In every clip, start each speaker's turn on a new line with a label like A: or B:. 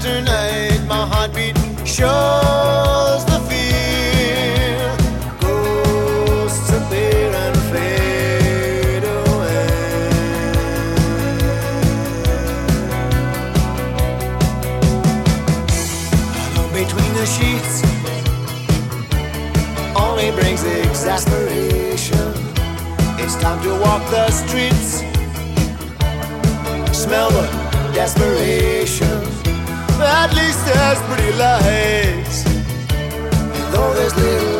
A: After night, my heartbeat shows the fear. Ghosts appear and fade away. Alone between the sheets only brings exasperation. It's time to walk the streets, smell the desperation. At least there's pretty lights, and though there's little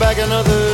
A: back another